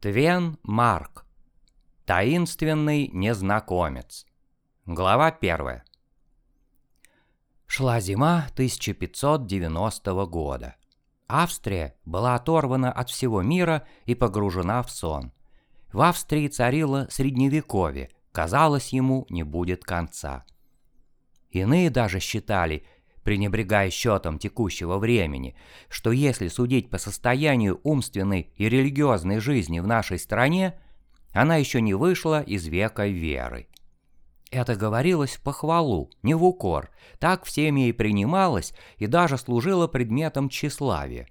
Твен Марк. Таинственный незнакомец. Глава 1. Шла зима 1590 года. Австрия была оторвана от всего мира и погружена в сон. В Австрии царило средневековье, казалось ему не будет конца. Иные даже считали, пренебрегая счетом текущего времени, что если судить по состоянию умственной и религиозной жизни в нашей стране, она еще не вышла из века веры. Это говорилось в похвалу, не в укор, так всеми и принималось и даже служило предметом тщеславия.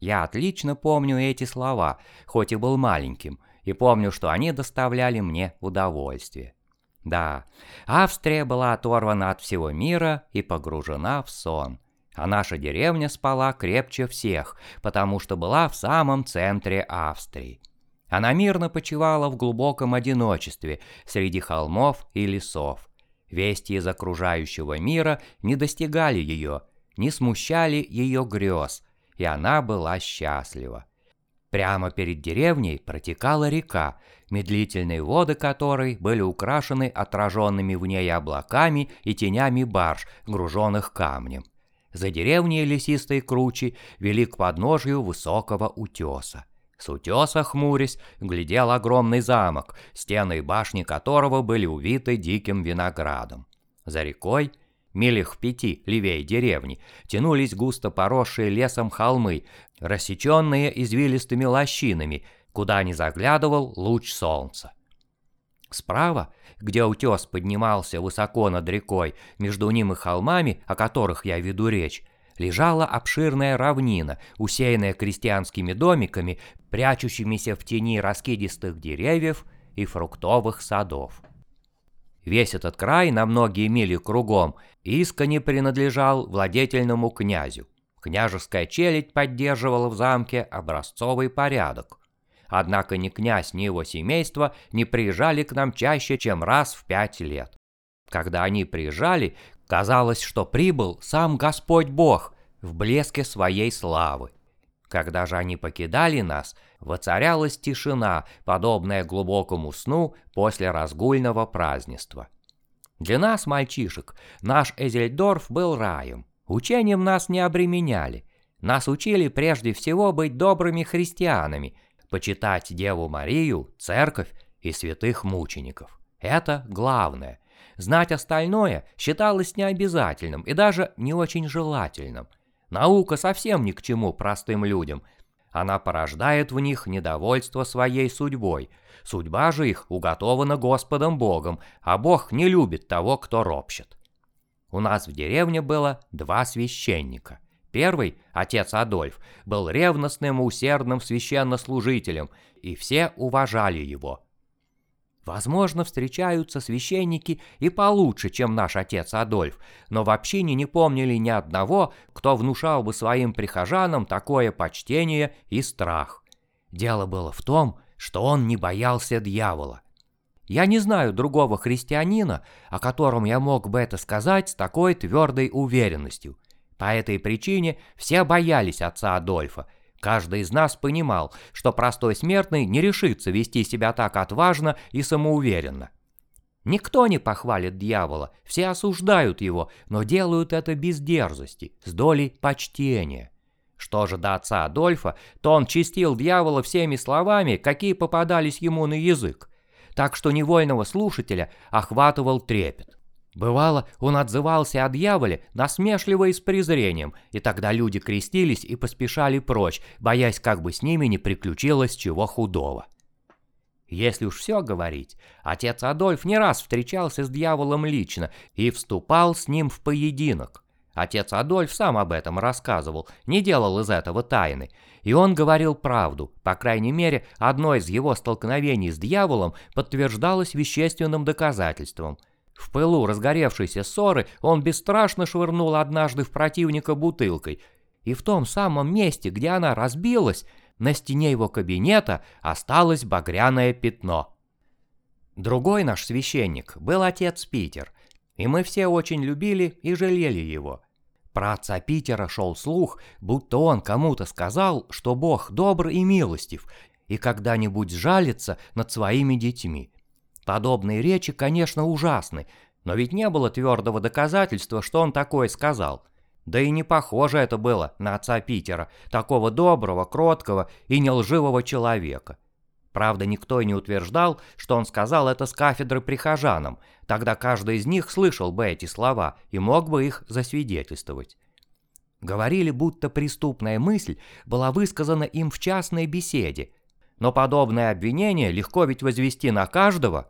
Я отлично помню эти слова, хоть и был маленьким, и помню, что они доставляли мне удовольствие. Да, Австрия была оторвана от всего мира и погружена в сон. А наша деревня спала крепче всех, потому что была в самом центре Австрии. Она мирно почивала в глубоком одиночестве среди холмов и лесов. Вести из окружающего мира не достигали ее, не смущали ее грез, и она была счастлива. Прямо перед деревней протекала река, медлительные воды которой были украшены отраженными в ней облаками и тенями барж, груженных камнем. За деревней лесистой кручи вели к подножию высокого утеса. С утеса, хмурясь, глядел огромный замок, стены и башни которого были увиты диким виноградом. За рекой, милях в пяти левее деревни, тянулись густо поросшие лесом холмы, рассеченные извилистыми лощинами, куда не заглядывал луч солнца. Справа, где утес поднимался высоко над рекой, между ним и холмами, о которых я веду речь, лежала обширная равнина, усеянная крестьянскими домиками, прячущимися в тени раскидистых деревьев и фруктовых садов. Весь этот край на многие мили кругом исконе принадлежал владетельному князю. Княжеская челядь поддерживала в замке образцовый порядок. Однако ни князь, ни его семейство не приезжали к нам чаще, чем раз в пять лет. Когда они приезжали, казалось, что прибыл сам Господь Бог в блеске своей славы. Когда же они покидали нас, воцарялась тишина, подобная глубокому сну после разгульного празднества. Для нас, мальчишек, наш Эзельдорф был раем. Учением нас не обременяли. Нас учили прежде всего быть добрыми христианами, почитать Деву Марию, церковь и святых мучеников. Это главное. Знать остальное считалось необязательным и даже не очень желательным. Наука совсем ни к чему простым людям. Она порождает в них недовольство своей судьбой. Судьба же их уготована Господом Богом, а Бог не любит того, кто ропщет. У нас в деревне было два священника. Первый, отец Адольф, был ревностным и усердным священнослужителем, и все уважали его. Возможно, встречаются священники и получше, чем наш отец Адольф, но в общине не помнили ни одного, кто внушал бы своим прихожанам такое почтение и страх. Дело было в том, что он не боялся дьявола. Я не знаю другого христианина, о котором я мог бы это сказать с такой твердой уверенностью. По этой причине все боялись отца Адольфа. Каждый из нас понимал, что простой смертный не решится вести себя так отважно и самоуверенно. Никто не похвалит дьявола, все осуждают его, но делают это без дерзости, с долей почтения. Что же до отца Адольфа, то он чистил дьявола всеми словами, какие попадались ему на язык, так что невольного слушателя охватывал трепет. Бывало, он отзывался о дьяволе насмешливо и с презрением, и тогда люди крестились и поспешали прочь, боясь, как бы с ними не приключилось чего худого. Если уж все говорить, отец Адольф не раз встречался с дьяволом лично и вступал с ним в поединок. Отец Адольф сам об этом рассказывал, не делал из этого тайны. И он говорил правду, по крайней мере, одно из его столкновений с дьяволом подтверждалось вещественным доказательством – в пылу разгоревшейся ссоры он бесстрашно швырнул однажды в противника бутылкой, и в том самом месте, где она разбилась, на стене его кабинета осталось багряное пятно. Другой наш священник был отец Питер, и мы все очень любили и жалели его. Про отца Питера шел слух, будто он кому-то сказал, что Бог добр и милостив, и когда-нибудь жалиться над своими детьми. Подобные речи, конечно, ужасны, но ведь не было твердого доказательства, что он такое сказал. Да и не похоже это было на отца Питера, такого доброго, кроткого и нелживого человека. Правда, никто и не утверждал, что он сказал это с кафедры прихожанам, тогда каждый из них слышал бы эти слова и мог бы их засвидетельствовать. Говорили, будто преступная мысль была высказана им в частной беседе, но подобное обвинение легко ведь возвести на каждого,